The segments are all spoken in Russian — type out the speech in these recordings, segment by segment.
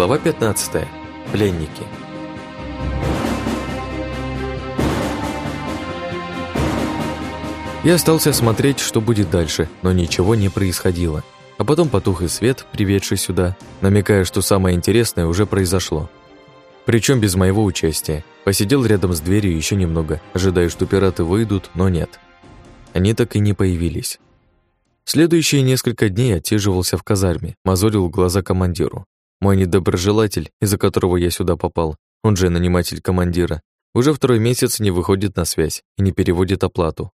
Глава 15. Пленники. Я остался смотреть, что будет дальше, но ничего не происходило. А потом потух и свет, приведший сюда, намекая, что самое интересное уже произошло. Причем без моего участия. Посидел рядом с дверью еще немного, ожидая, что пираты выйдут, но нет. Они так и не появились. Следующие несколько дней отсиживался в казарме, мозолил глаза командиру. Мой недоброжелатель, из-за которого я сюда попал, он же наниматель командира, уже второй месяц не выходит на связь и не переводит оплату.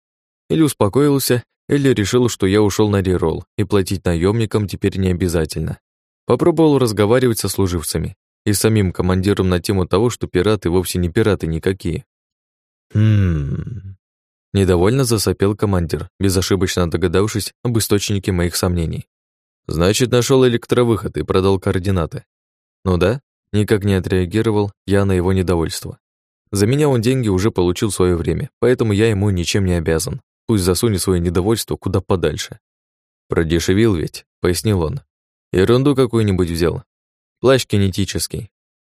Или успокоился, или решил, что я ушел на реролл, и платить наемникам теперь не обязательно. Попробовал разговаривать со служивцами и самим командиром на тему того, что пираты вовсе не пираты никакие. Хм. Недовольно засопел командир, безошибочно догадавшись об источнике моих сомнений. Значит, нашел электровыход и продал координаты. Ну да, никак не отреагировал я на его недовольство. За меня он деньги уже получил в свое время, поэтому я ему ничем не обязан. Пусть засунет свое недовольство куда подальше. Продешевил ведь, пояснил он. Ерунду какую-нибудь взял. Плащ кинетический.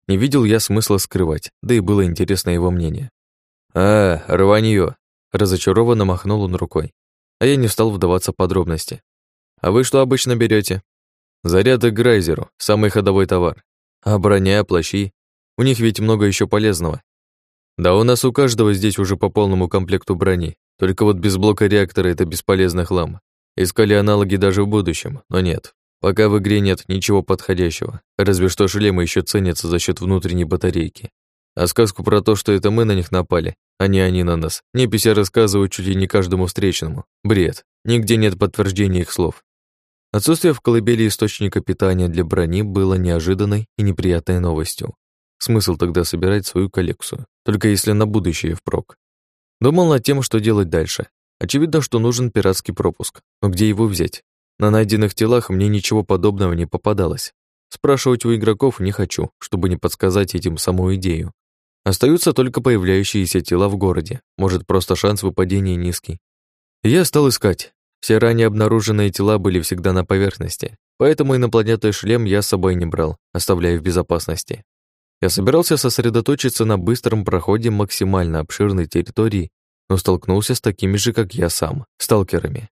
Не видел я смысла скрывать, да и было интересно его мнение. «А, рванье!» Разочарованно махнул он рукой. А я не стал вдаваться в подробности. А вы что обычно берете? Заряды к Грайзеру, самый ходовой товар. А броня, плащи? У них ведь много еще полезного. Да у нас у каждого здесь уже по полному комплекту брони. Только вот без блока реактора это бесполезный хлам. Искали аналоги даже в будущем, но нет. Пока в игре нет ничего подходящего. Разве что шлемы еще ценятся за счет внутренней батарейки. А сказку про то, что это мы на них напали, а не они на нас, неписи рассказывают чуть ли не каждому встречному. Бред. Нигде нет подтверждения их слов. Отсутствие в колыбели источника питания для брони было неожиданной и неприятной новостью. Смысл тогда собирать свою коллекцию, только если на будущее впрок. Думал над тем, что делать дальше. Очевидно, что нужен пиратский пропуск, но где его взять? На найденных телах мне ничего подобного не попадалось. Спрашивать у игроков не хочу, чтобы не подсказать этим саму идею. Остаются только появляющиеся тела в городе, может, просто шанс выпадения низкий. Я стал искать, все ранее обнаруженные тела были всегда на поверхности, поэтому инопланетный шлем я с собой не брал, оставляя в безопасности. Я собирался сосредоточиться на быстром проходе максимально обширной территории, но столкнулся с такими же, как я сам, сталкерами.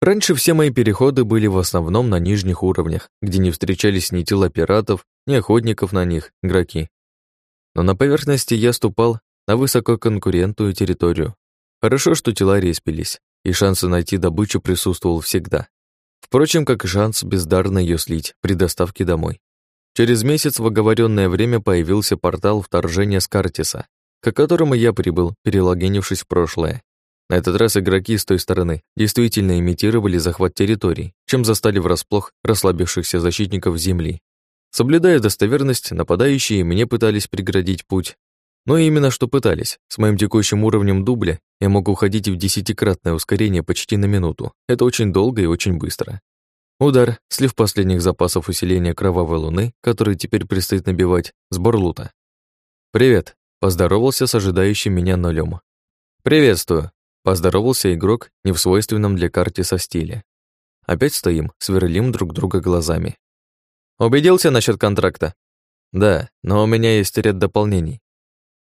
Раньше все мои переходы были в основном на нижних уровнях, где не встречались ни тела пиратов, ни охотников на них, игроки. Но на поверхности я ступал на высококонкурентную территорию. Хорошо, что тела респились, и шансы найти добычу присутствовал всегда. Впрочем, как и шанс бездарно ее слить при доставке домой. Через месяц в оговоренное время появился портал вторжения с Картиса, к которому я прибыл, перелогинившись в прошлое. На этот раз игроки с той стороны действительно имитировали захват территорий, чем застали врасплох расслабившихся защитников Земли. Соблюдая достоверность, нападающие мне пытались преградить путь, но именно что пытались. С моим текущим уровнем дубля я могу уходить в десятикратное ускорение почти на минуту. Это очень долго и очень быстро. Удар, слив последних запасов усиления кровавой луны, которые теперь предстоит набивать, сбор лута. «Привет», — поздоровался с ожидающим меня нулем. «Приветствую», — поздоровался игрок не в свойственном для карте со стиле. Опять стоим, сверлим друг друга глазами. «Убедился насчет контракта?» «Да, но у меня есть ряд дополнений.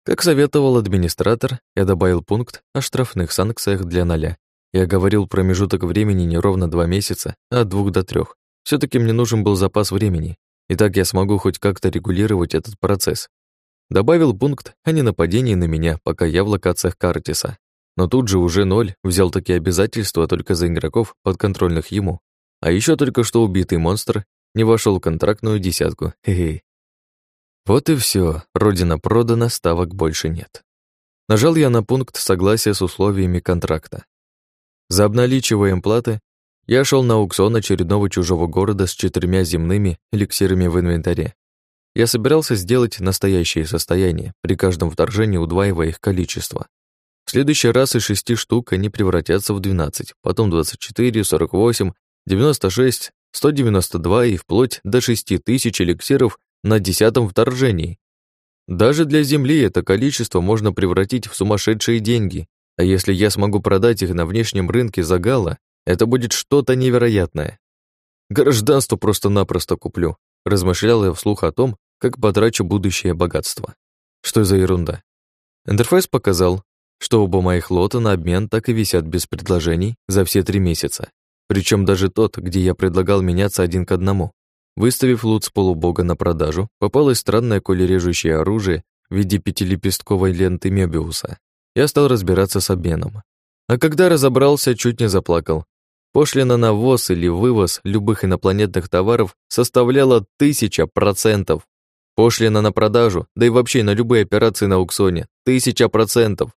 Как советовал администратор, я добавил пункт о штрафных санкциях для ноля. Я говорил промежуток времени не ровно два месяца, а от двух до трех. все таки мне нужен был запас времени, и так я смогу хоть как-то регулировать этот процесс. Добавил пункт о ненападении на меня, пока я в локациях Картиса. Но тут же уже ноль взял такие обязательства только за игроков, подконтрольных ему. А еще только что убитый монстр не вошел в контрактную десятку. Хе-хе. Вот и все, родина продана, ставок больше нет. Нажал я на пункт согласия с условиями контракта. За обналичиваем платы я шел на аукцион очередного чужого города с четырьмя земными эликсирами в инвентаре. Я собирался сделать настоящее состояние, при каждом вторжении удваивая их количество. В следующий раз из шести штук они превратятся в 12, потом 24, 48, 96, 192 и вплоть до 6000 эликсиров на десятом вторжении. Даже для Земли это количество можно превратить в сумасшедшие деньги, а если я смогу продать их на внешнем рынке за гала, это будет что-то невероятное. Гражданство просто-напросто куплю. размышлял я вслух о том, как потрачу будущее богатство. Что за ерунда? Интерфейс показал, что оба моих лота на обмен так и висят без предложений за все три месяца. Причем даже тот, где я предлагал меняться один к одному. Выставив лут с полубога на продажу, попалось странное колережущее оружие в виде пятилепестковой ленты Мебиуса. Я стал разбираться с обменом. А когда разобрался, чуть не заплакал. Пошлина на ввоз или вывоз любых инопланетных товаров составляла тысяча процентов. Пошлина на продажу, да и вообще на любые операции на аукционе, тысяча процентов.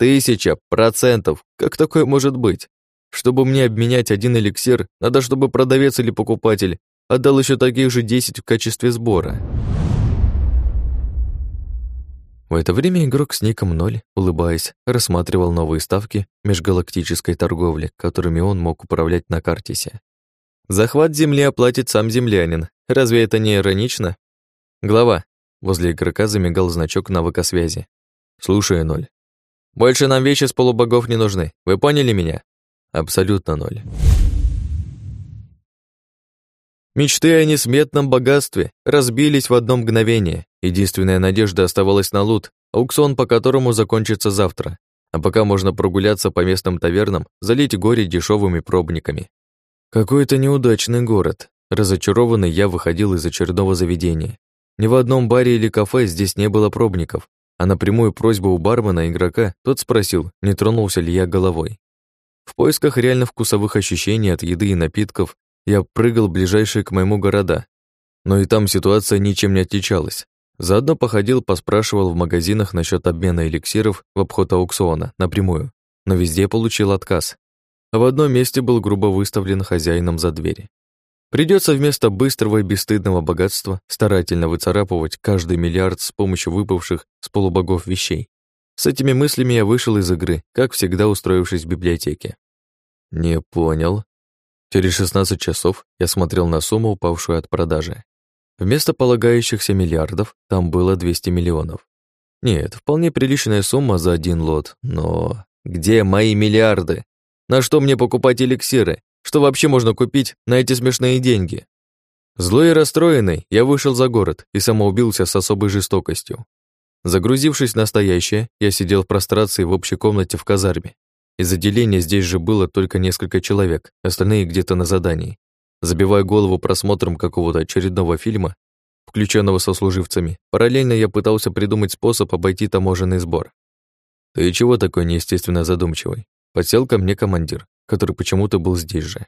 Тысяча процентов! Как такое может быть? Чтобы мне обменять один эликсир, надо, чтобы продавец или покупатель отдал еще таких же 10 в качестве сбора. В это время игрок с ником 0, улыбаясь, рассматривал новые ставки межгалактической торговли, которыми он мог управлять на Картисе. Захват земли оплатит сам землянин. Разве это не иронично? Глава. Возле игрока замигал значок навыка связи. Слушаю, ноль. Больше нам вещи с полубогов не нужны. Вы поняли меня? Абсолютно ноль. Мечты о несметном богатстве разбились в одно мгновение. Единственная надежда оставалась на лут, аукцион по которому закончится завтра. А пока можно прогуляться по местным тавернам, залить горе дешевыми пробниками. Какой-то неудачный город. Разочарованный я выходил из очередного заведения. Ни в одном баре или кафе здесь не было пробников, а на прямую просьбу у бармена игрока тот спросил, не тронулся ли я головой. В поисках реально вкусовых ощущений от еды и напитков я прыгал ближайшие к моему города, но и там ситуация ничем не отличалась. Заодно походил, поспрашивал в магазинах насчет обмена эликсиров в обход аукциона напрямую, но везде получил отказ. А в одном месте был грубо выставлен хозяином за двери. Придется вместо быстрого и бесстыдного богатства старательно выцарапывать каждый миллиард с помощью выпавших с полубогов вещей. С этими мыслями я вышел из игры, как всегда устроившись в библиотеке. Не понял, Через 16 часов я смотрел на сумму, упавшую от продажи. Вместо полагающихся миллиардов там было 200 миллионов. Нет, вполне приличная сумма за один лот, но где мои миллиарды? На что мне покупать эликсиры? Что вообще можно купить на эти смешные деньги? Злой и расстроенный, я вышел за город и самоубился с особой жестокостью. Загрузившись в настоящее, я сидел в прострации в общей комнате в казарме из отделения здесь же было только несколько человек, остальные где-то на задании. Забивая голову просмотром какого-то очередного фильма, включенного со служивцами, параллельно я пытался придумать способ обойти таможенный сбор. «Ты чего такой неестественно задумчивый?» Подсел ко мне командир, который почему-то был здесь же.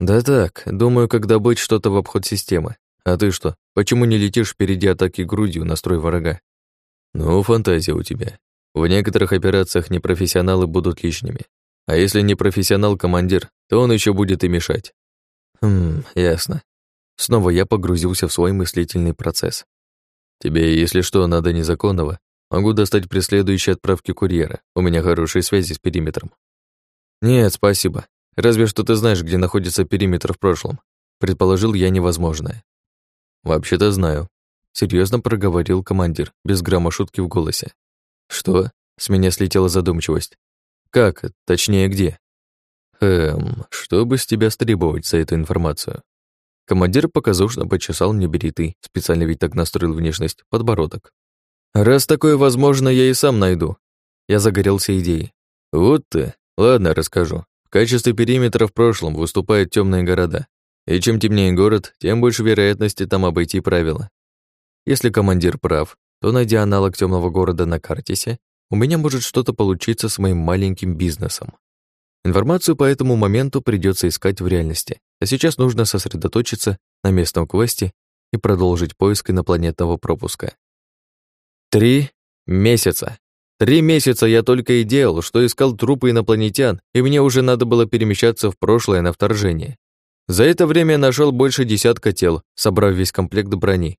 «Да так, думаю, как добыть что-то в обход системы. А ты что, почему не летишь впереди атаки грудью на строй врага?» «Ну, фантазия у тебя. В некоторых операциях непрофессионалы будут лишними. А если не профессионал-командир, то он еще будет и мешать. Хм, ясно. Снова я погрузился в свой мыслительный процесс. Тебе, если что, надо незаконного, могу достать при следующей отправке курьера. У меня хорошие связи с периметром. Нет, спасибо. Разве что ты знаешь, где находится периметр в прошлом. Предположил я невозможное. Вообще-то знаю. Серьезно проговорил командир, без грамма шутки в голосе. «Что?» — с меня слетела задумчивость. «Как? Точнее, где?» «Эм, что бы с тебя стребовать за эту информацию?» Командир показушно почесал мне бритый, специально ведь так настроил внешность, подбородок. «Раз такое возможно, я и сам найду». Я загорелся идеей. «Вот ты. Ладно, расскажу. В качестве периметра в прошлом выступают темные города. И чем темнее город, тем больше вероятности там обойти правила. Если командир прав, то, найдя аналог темного города на картисе, у меня может что-то получиться с моим маленьким бизнесом. Информацию по этому моменту придется искать в реальности, а сейчас нужно сосредоточиться на местном квесте и продолжить поиск инопланетного пропуска. Три месяца. Три месяца я только и делал, что искал трупы инопланетян, и мне уже надо было перемещаться в прошлое на вторжение. За это время я нашел больше десятка тел, собрав весь комплект брони,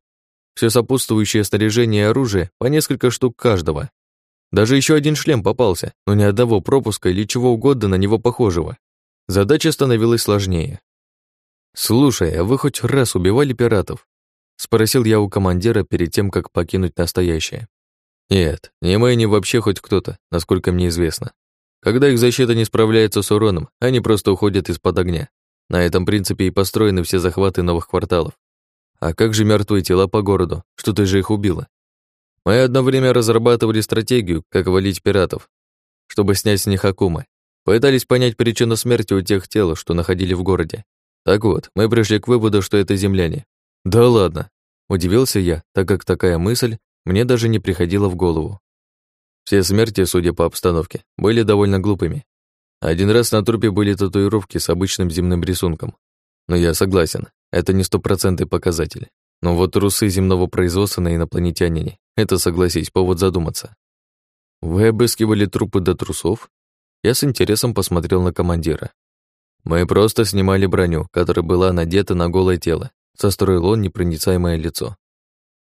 все сопутствующее снаряжение и оружие, по несколько штук каждого. Даже еще один шлем попался, но ни одного пропуска или чего угодно на него похожего. Задача становилась сложнее. «Слушай, а вы хоть раз убивали пиратов?» Спросил я у командира перед тем, как покинуть настоящее. «Нет, не мы, ни вообще хоть кто-то, насколько мне известно. Когда их защита не справляется с уроном, они просто уходят из-под огня. На этом принципе и построены все захваты новых кварталов. А как же мертвые тела по городу? Что ты же их убила? Мы одно время разрабатывали стратегию, как валить пиратов, чтобы снять с них акумы. Пытались понять причину смерти у тех тел, что находили в городе. Так вот, мы пришли к выводу, что это земляне. Да ладно, удивился я, так как такая мысль мне даже не приходила в голову. Все смерти, судя по обстановке, были довольно глупыми. Один раз на трупе были татуировки с обычным земным рисунком. Но я согласен, это не стопроцентный показатель. Но вот трусы земного производства на инопланетянине — это, согласись, повод задуматься. Вы обыскивали трупы до трусов? Я с интересом посмотрел на командира. Мы просто снимали броню, которая была надета на голое тело, состроил он непроницаемое лицо.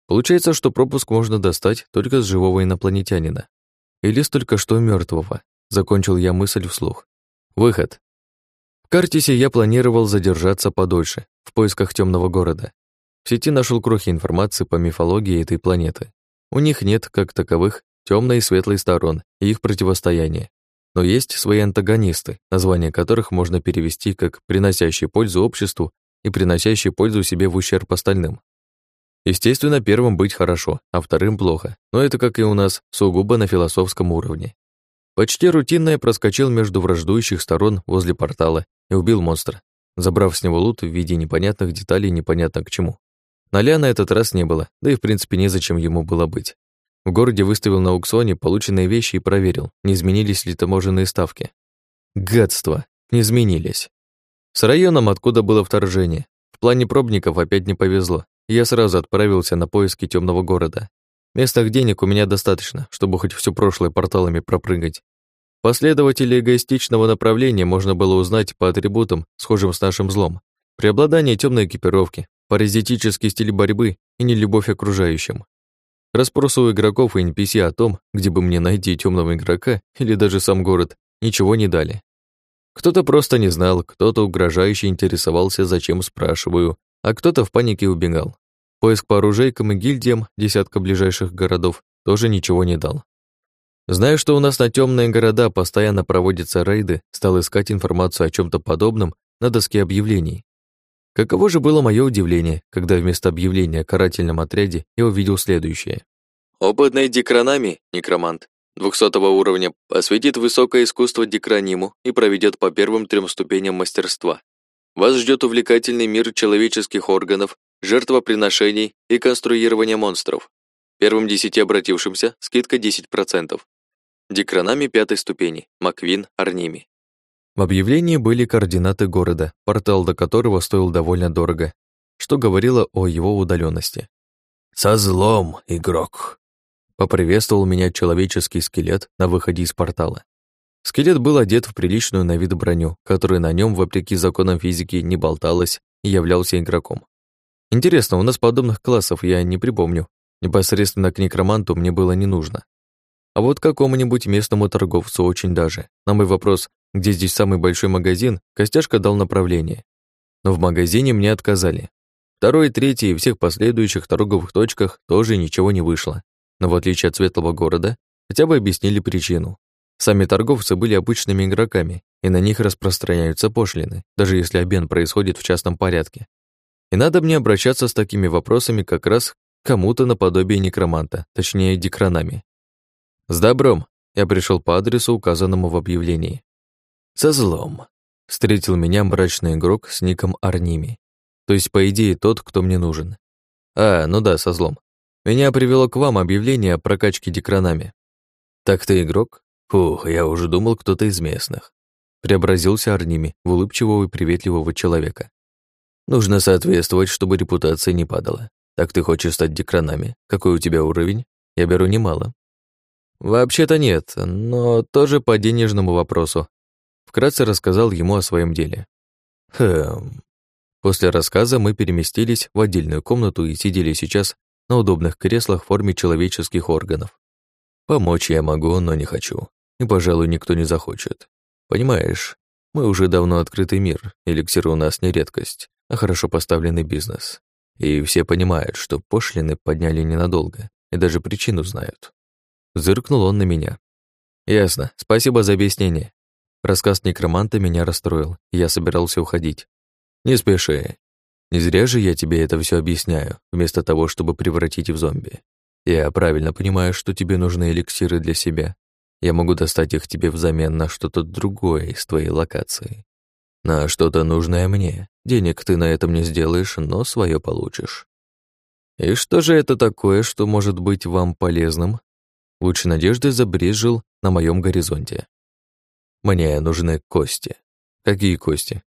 Получается, что пропуск можно достать только с живого инопланетянина. Или с только что мертвого. Закончил я мысль вслух. Выход. Картисе я планировал задержаться подольше, в поисках темного города. В сети нашел крохи информации по мифологии этой планеты. У них нет, как таковых, темной и светлой сторон и их противостояния. Но есть свои антагонисты, названия которых можно перевести как «приносящие пользу обществу» и «приносящие пользу себе в ущерб остальным». Естественно, первым быть хорошо, а вторым плохо, но это, как и у нас, сугубо на философском уровне. Почти рутинно я проскочил между враждующих сторон возле портала и убил монстра, забрав с него лут в виде непонятных деталей непонятно к чему. Ноля на этот раз не было, да и в принципе незачем ему было быть. В городе выставил на аукционе полученные вещи и проверил, не изменились ли таможенные ставки. Гадство, не изменились. С районом, откуда было вторжение. В плане пробников опять не повезло, я сразу отправился на поиски темного города. Местных денег у меня достаточно, чтобы хоть все прошлое порталами пропрыгать. Последователей эгоистичного направления можно было узнать по атрибутам, схожим с нашим злом. Преобладание темной экипировки, паразитический стиль борьбы и нелюбовь окружающим. Расспросы у игроков и NPC о том, где бы мне найти темного игрока или даже сам город, ничего не дали. Кто-то просто не знал, кто-то угрожающе интересовался, зачем спрашиваю, а кто-то в панике убегал. Поиск по оружейкам и гильдиям десятка ближайших городов тоже ничего не дал. Зная, что у нас на темные города постоянно проводятся рейды, стал искать информацию о чем то подобном на доске объявлений. Каково же было мое удивление, когда вместо объявления о карательном отряде я увидел следующее. Опытный декранами, некромант, 200 уровня, посвятит высокое искусство декраниму и проведет по первым трем ступеням мастерства. Вас ждет увлекательный мир человеческих органов, жертвоприношений и конструирования монстров. Первым десяти обратившимся скидка 10%. Декранами пятой ступени, Маквин, Арними. В объявлении были координаты города, портал до которого стоил довольно дорого, что говорило о его удаленности. «Со злом, игрок!» Поприветствовал меня человеческий скелет на выходе из портала. Скелет был одет в приличную на вид броню, которая на нем, вопреки законам физики, не болталась и являлся игроком. Интересно, у нас подобных классов я не припомню. Непосредственно к некроманту мне было не нужно. А вот какому-нибудь местному торговцу очень даже. На мой вопрос, где здесь самый большой магазин, Костяшка дал направление. Но в магазине мне отказали. Второй, третий и всех последующих торговых точках тоже ничего не вышло. Но в отличие от светлого города, хотя бы объяснили причину. Сами торговцы были обычными игроками, и на них распространяются пошлины, даже если обмен происходит в частном порядке. И надо мне обращаться с такими вопросами как раз кому-то наподобие некроманта, точнее декранами. «С добром!» Я пришел по адресу, указанному в объявлении. «Со злом!» Встретил меня мрачный игрок с ником Арними. То есть, по идее, тот, кто мне нужен. А, ну да, со злом. Меня привело к вам объявление о прокачке декранами. Так ты игрок? Фух, я уже думал, кто-то из местных. Преобразился Арними в улыбчивого и приветливого человека. Нужно соответствовать, чтобы репутация не падала. Так ты хочешь стать декранами? Какой у тебя уровень? Я беру немало. Вообще-то нет, но тоже по денежному вопросу. Вкратце рассказал ему о своем деле. Хм. После рассказа мы переместились в отдельную комнату и сидели сейчас на удобных креслах в форме человеческих органов. Помочь я могу, но не хочу и, пожалуй, никто не захочет. Понимаешь, мы уже давно открытый мир, эликсир у нас не редкость, а хорошо поставленный бизнес. И все понимают, что пошлины подняли ненадолго, и даже причину знают. Зыркнул он на меня. Ясно, спасибо за объяснение. Рассказ некроманта меня расстроил, я собирался уходить. Не спеши. Не зря же я тебе это все объясняю, вместо того, чтобы превратить в зомби. Я правильно понимаю, что тебе нужны эликсиры для себя. Я могу достать их тебе взамен на что-то другое из твоей локации. На что-то нужное мне. Денег ты на этом не сделаешь, но свое получишь. И что же это такое, что может быть вам полезным? Лучше надежды забрежил на моем горизонте. Мне нужны кости. Какие кости?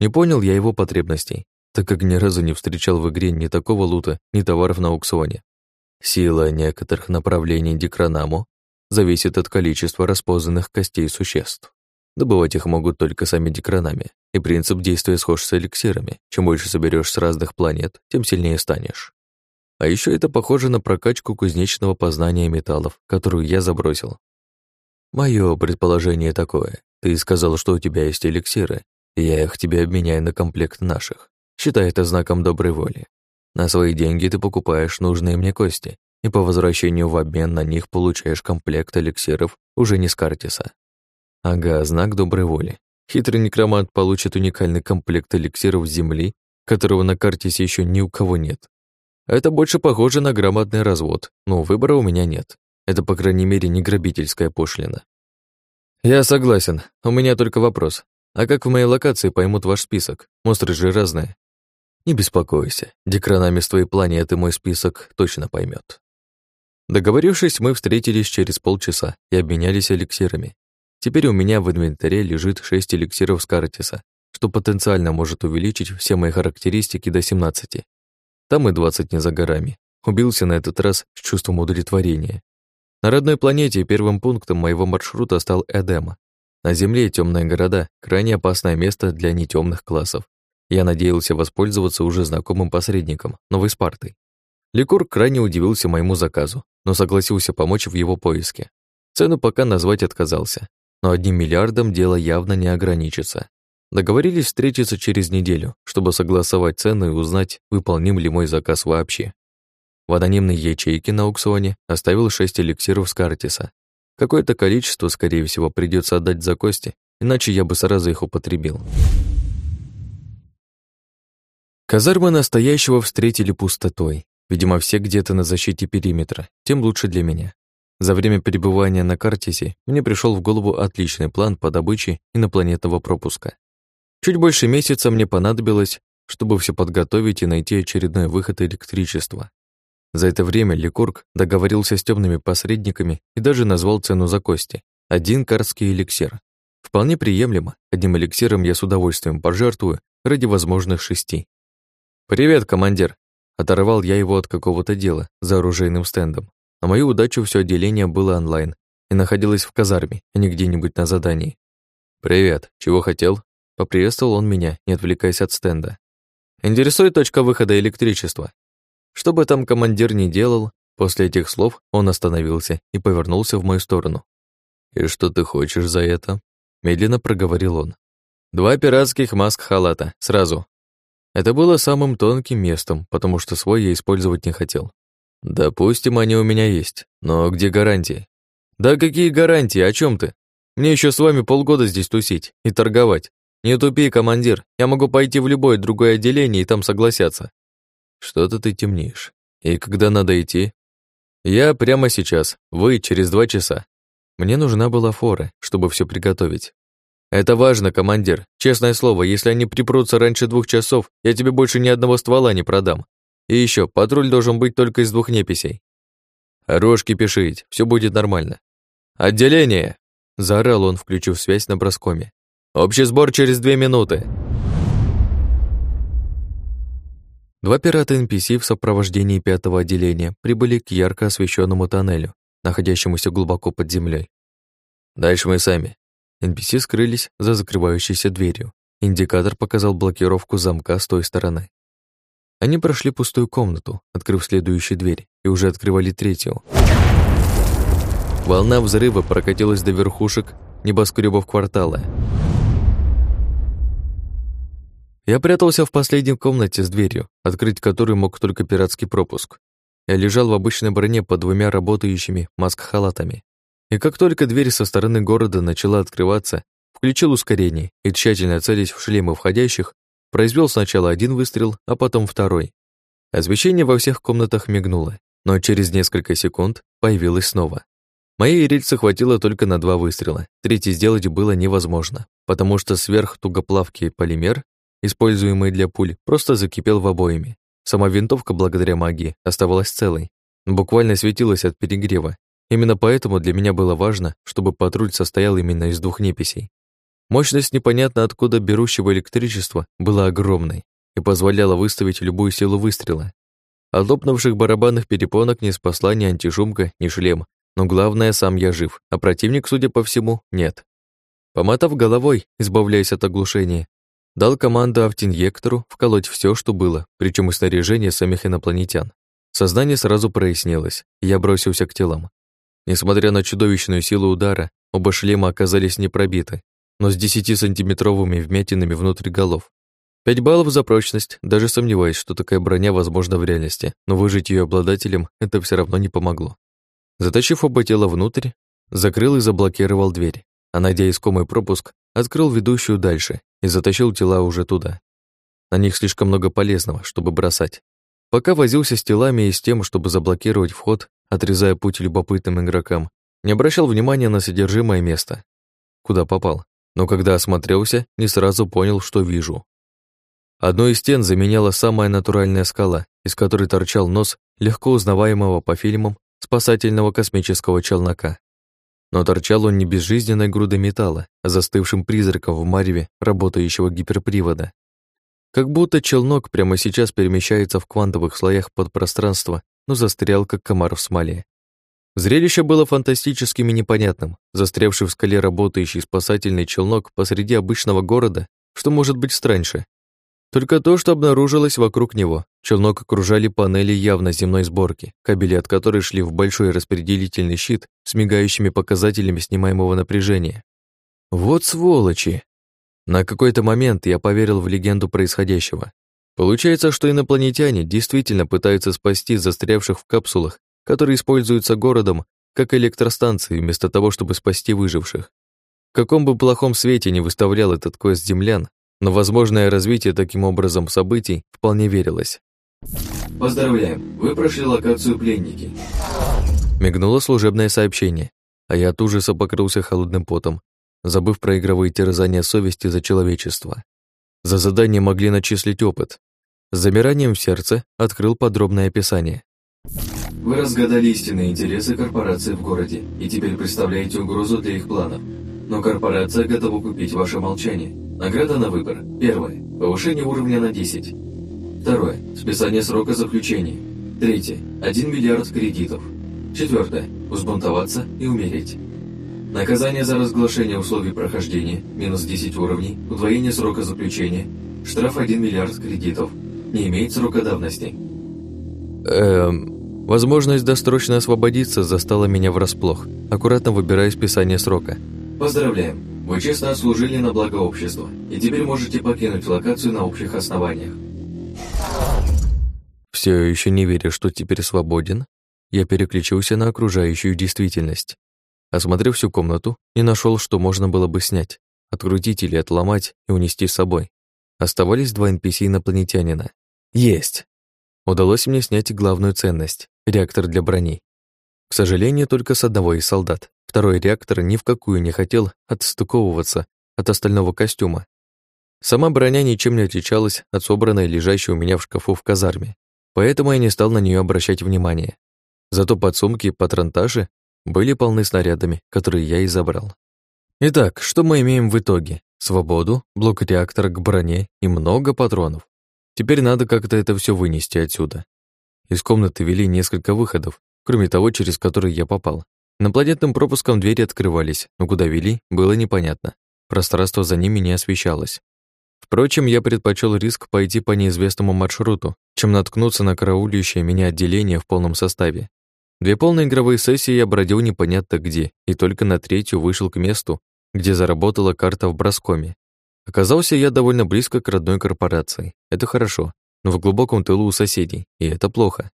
Не понял я его потребностей, так как ни разу не встречал в игре ни такого лута, ни товаров на аукционе. Сила некоторых направлений дикронаму зависит от количества распознанных костей существ. Добывать их могут только сами дикронами, и принцип действия схож с эликсирами. Чем больше соберешь с разных планет, тем сильнее станешь. А еще это похоже на прокачку кузнечного познания металлов, которую я забросил. Мое предположение такое. Ты сказал, что у тебя есть эликсиры, и я их тебе обменяю на комплект наших. Считай это знаком доброй воли. На свои деньги ты покупаешь нужные мне кости, и по возвращению в обмен на них получаешь комплект эликсиров уже не с Картиса. Ага, знак доброй воли. Хитрый некромант получит уникальный комплект эликсиров Земли, которого на Картисе еще ни у кого нет. Это больше похоже на грамотный развод, но выбора у меня нет. Это, по крайней мере, не грабительская пошлина. Я согласен. У меня только вопрос. А как в моей локации поймут ваш список? Монстры же разные. Не беспокойся. Декранами с твоей планеты мой список точно поймет. Договорившись, мы встретились через полчаса и обменялись эликсирами. Теперь у меня в инвентаре лежит 6 эликсиров с Картиса, что потенциально может увеличить все мои характеристики до 17. Там и 20 не за горами. Убился на этот раз с чувством удовлетворения. На родной планете первым пунктом моего маршрута стал Эдема. На Земле темные города — крайне опасное место для нетемных классов. Я надеялся воспользоваться уже знакомым посредником, Новой Спартой. Ликур крайне удивился моему заказу, но согласился помочь в его поиске. Цену пока назвать отказался, но одним миллиардом дело явно не ограничится. Договорились встретиться через неделю, чтобы согласовать цену и узнать, выполним ли мой заказ вообще. В анонимной ячейке на аукционе оставил шесть эликсиров с Картиса. Какое-то количество, скорее всего, придется отдать за кости, иначе я бы сразу их употребил. Казармы настоящего встретили пустотой. Видимо, все где-то на защите периметра, тем лучше для меня. За время пребывания на Картисе мне пришел в голову отличный план по добыче инопланетного пропуска. Чуть больше месяца мне понадобилось, чтобы все подготовить и найти очередной выход электричества. За это время Ликург договорился с темными посредниками и даже назвал цену за кости. Один карский эликсир. Вполне приемлемо. Одним эликсиром я с удовольствием пожертвую ради возможных шести. «Привет, командир!» Оторвал я его от какого-то дела за оружейным стендом. На мою удачу все отделение было онлайн и находилось в казарме, а не где-нибудь на задании. «Привет, чего хотел?» Поприветствовал он меня, не отвлекаясь от стенда. Интересует точка выхода электричества. Что бы там командир ни делал, после этих слов он остановился и повернулся в мою сторону. «И что ты хочешь за это?» Медленно проговорил он. «Два пиратских маск-халата, сразу». Это было самым тонким местом, потому что свой я использовать не хотел. «Допустим, они у меня есть, но где гарантии?» «Да какие гарантии, о чем ты? Мне еще с вами полгода здесь тусить и торговать. «Не тупи, командир. Я могу пойти в любое другое отделение и там согласятся». «Что-то ты темнеешь. И когда надо идти?» «Я прямо сейчас. Вы через два часа. Мне нужна была фора, чтобы все приготовить. Это важно, командир. Честное слово, если они припрутся раньше двух часов, я тебе больше ни одного ствола не продам. И еще, патруль должен быть только из двух неписей. Рожки пишите, все будет нормально. Отделение! Заорал он, включив связь на броскоме. Общий сбор через две минуты. Два пирата NPC в сопровождении пятого отделения прибыли к ярко освещенному тоннелю, находящемуся глубоко под землей. Дальше мы сами. NPC скрылись за закрывающейся дверью. Индикатор показал блокировку замка с той стороны. Они прошли пустую комнату, открыв следующую дверь, и уже открывали третью. Волна взрыва прокатилась до верхушек небоскребов квартала. Я прятался в последней комнате с дверью, открыть которую мог только пиратский пропуск. Я лежал в обычной броне под двумя работающими маск-халатами. И как только дверь со стороны города начала открываться, включил ускорение и, тщательно целясь в шлемы входящих, произвел сначала один выстрел, а потом второй. Освещение во всех комнатах мигнуло, но через несколько секунд появилось снова. Моей рельсы хватило только на два выстрела. Третий сделать было невозможно, потому что сверхтугоплавкий полимер, используемый для пуль, просто закипел в обоими. Сама винтовка, благодаря магии, оставалась целой. Буквально светилась от перегрева. Именно поэтому для меня было важно, чтобы патруль состоял именно из двух неписей. Мощность непонятно откуда берущего электричества была огромной и позволяла выставить любую силу выстрела. От лопнувших барабанных перепонок не спасла ни антишумка, ни шлем, но главное, сам я жив, а противник, судя по всему, нет. Помотав головой, избавляясь от оглушения, дал команду автоинъектору вколоть все, что было, причем и снаряжение самих инопланетян. Сознание сразу прояснилось, и я бросился к телам. Несмотря на чудовищную силу удара, оба шлема оказались не пробиты, но с 10-сантиметровыми вмятинами внутрь голов. Пять баллов за прочность, даже сомневаюсь, что такая броня возможна в реальности, но выжить ее обладателем это все равно не помогло. Затащив оба тела внутрь, закрыл и заблокировал дверь, а найдя искомый пропуск, открыл ведущую дальше и затащил тела уже туда. На них слишком много полезного, чтобы бросать. Пока возился с телами и с тем, чтобы заблокировать вход, отрезая путь любопытным игрокам, не обращал внимания на содержимое места, куда попал. Но когда осмотрелся, не сразу понял, что вижу. Одну из стен заменяла самая натуральная скала, из которой торчал нос легко узнаваемого по фильмам спасательного космического челнока. Но торчал он не безжизненной грудой металла, а застывшим призраком в мареве работающего гиперпривода. Как будто челнок прямо сейчас перемещается в квантовых слоях подпространства, но застрял, как комар в смоле. Зрелище было фантастическим и непонятным. Застрявший в скале работающий спасательный челнок посреди обычного города, что может быть страньше, только то, что обнаружилось вокруг него. Челнок окружали панели явно земной сборки, кабели от которой шли в большой распределительный щит с мигающими показателями снимаемого напряжения. Вот сволочи! На какой-то момент я поверил в легенду происходящего. Получается, что инопланетяне действительно пытаются спасти застрявших в капсулах, которые используются городом как электростанции, вместо того, чтобы спасти выживших. В каком бы плохом свете не выставлял этот квест землян, но возможное развитие таким образом событий вполне верилось. «Поздравляем, вы прошли локацию пленники». Мигнуло служебное сообщение, а я от ужаса покрылся холодным потом, забыв про игровые терзания совести за человечество. За задание могли начислить опыт. С замиранием в сердце открыл подробное описание. Вы разгадали истинные интересы корпорации в городе и теперь представляете угрозу для их планов. Но корпорация готова купить ваше молчание Награда на выбор. Первое. Повышение уровня на 10. Второе. Списание срока заключения. Третье. 1 миллиард кредитов. Четвертое. Взбунтоваться и умереть. Наказание за разглашение условий прохождения. Минус 10 уровней. Удвоение срока заключения. Штраф 1 миллиард кредитов. Не имеет срока давности. Эм... Возможность досрочно освободиться застала меня врасплох, аккуратно выбирая списание срока. Поздравляем! Вы честно отслужили на благо общества, и теперь можете покинуть локацию на общих основаниях. Все еще не веря, что теперь свободен, я переключился на окружающую действительность. Осмотрев всю комнату, не нашел, что можно было бы снять, открутить или отломать и унести с собой. Оставались два NPC инопланетянина. Есть! Удалось мне снять главную ценность — реактор для брони. К сожалению, только с одного из солдат. Второй реактор ни в какую не хотел отстыковываться от остального костюма. Сама броня ничем не отличалась от собранной, лежащей у меня в шкафу в казарме, поэтому я не стал на нее обращать внимания. Зато подсумки и патронтажи были полны снарядами, которые я и забрал. Итак, что мы имеем в итоге? Свободу, блок реактора к броне и много патронов. Теперь надо как-то это все вынести отсюда. Из комнаты вели несколько выходов, кроме того, через который я попал. Инопланетным пропуском двери открывались, но куда вели, было непонятно. Пространство за ними не освещалось. Впрочем, я предпочел риск пойти по неизвестному маршруту, чем наткнуться на караулющее меня отделение в полном составе. Две полные игровые сессии я бродил непонятно где, и только на третью вышел к месту, где заработала карта в Броскоме. Оказался я довольно близко к родной корпорации. Это хорошо, но в глубоком тылу у соседей, и это плохо.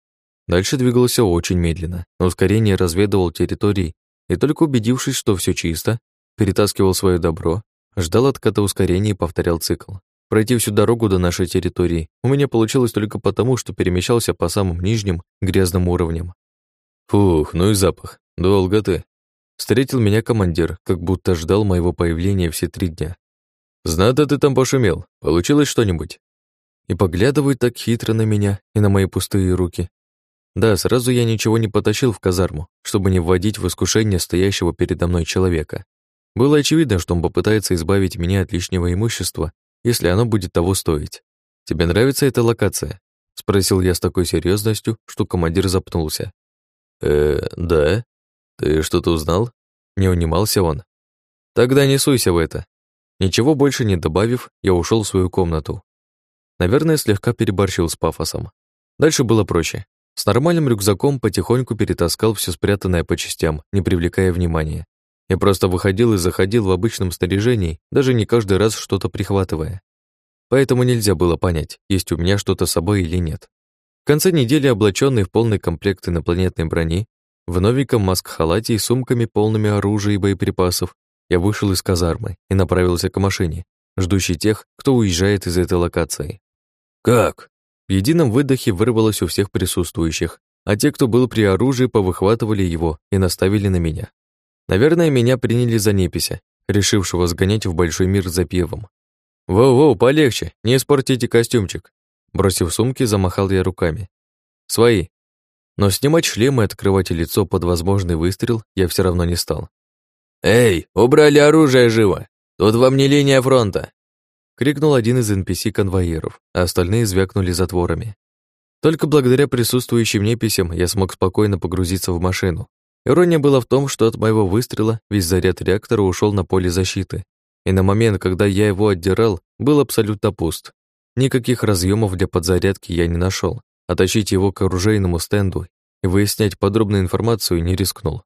Дальше двигался очень медленно, на ускорение разведывал территории и только убедившись, что все чисто, перетаскивал свое добро, ждал отката ускорения и повторял цикл. Пройти всю дорогу до нашей территории у меня получилось только потому, что перемещался по самым нижним грязным уровням. Фух, ну и запах. Долго ты. Встретил меня командир, как будто ждал моего появления все три дня. Знато ты там пошумел. Получилось что-нибудь? И поглядывает так хитро на меня и на мои пустые руки. Да, сразу я ничего не потащил в казарму, чтобы не вводить в искушение стоящего передо мной человека. Было очевидно, что он попытается избавить меня от лишнего имущества, если оно будет того стоить. «Тебе нравится эта локация?» — спросил я с такой серьезностью, что командир запнулся. «Э, да. Ты что-то узнал?» Не унимался он. «Тогда не суйся в это». Ничего больше не добавив, я ушел в свою комнату. Наверное, слегка переборщил с пафосом. Дальше было проще. С нормальным рюкзаком потихоньку перетаскал все спрятанное по частям, не привлекая внимания. Я просто выходил и заходил в обычном снаряжении, даже не каждый раз что-то прихватывая. Поэтому нельзя было понять, есть у меня что-то с собой или нет. В конце недели, облаченный в полный комплект инопланетной брони, в новеньком маск-халате и сумками, полными оружия и боеприпасов, я вышел из казармы и направился к машине, ждущей тех, кто уезжает из этой локации. «Как?» В едином выдохе вырвалось у всех присутствующих, а те, кто был при оружии, повыхватывали его и наставили на меня. Наверное, меня приняли за непися, решившего сгонять в большой мир за пивом. «Воу-воу, полегче, не испортите костюмчик!» Бросив сумки, замахал я руками. «Свои!» Но снимать шлем и открывать лицо под возможный выстрел я все равно не стал. «Эй, убрали оружие живо! Тут вам не линия фронта!» Крикнул один из NPC-конвоиров, а остальные звякнули затворами. Только благодаря присутствующим неписям я смог спокойно погрузиться в машину. Ирония была в том, что от моего выстрела весь заряд реактора ушел на поле защиты, и на момент, когда я его отдирал, был абсолютно пуст. Никаких разъемов для подзарядки я не нашел, а тащить его к оружейному стенду и выяснять подробную информацию не рискнул.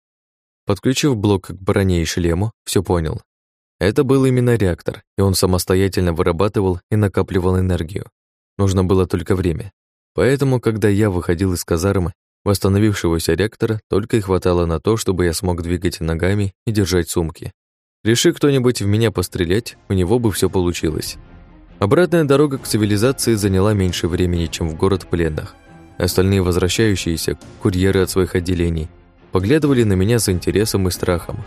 Подключив блок к броне и шлему, все понял. Это был именно реактор, и он самостоятельно вырабатывал и накапливал энергию. Нужно было только время. Поэтому, когда я выходил из казармы, восстановившегося реактора только и хватало на то, чтобы я смог двигать ногами и держать сумки. Реши кто-нибудь в меня пострелять, у него бы все получилось. Обратная дорога к цивилизации заняла меньше времени, чем в город пленных. Остальные возвращающиеся, курьеры от своих отделений, поглядывали на меня с интересом и страхом.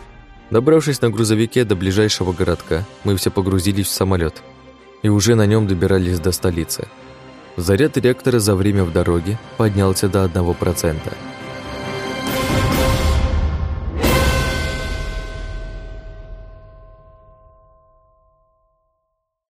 Добравшись на грузовике до ближайшего городка, мы все погрузились в самолет и уже на нем добирались до столицы. Заряд реактора за время в дороге поднялся до 1%.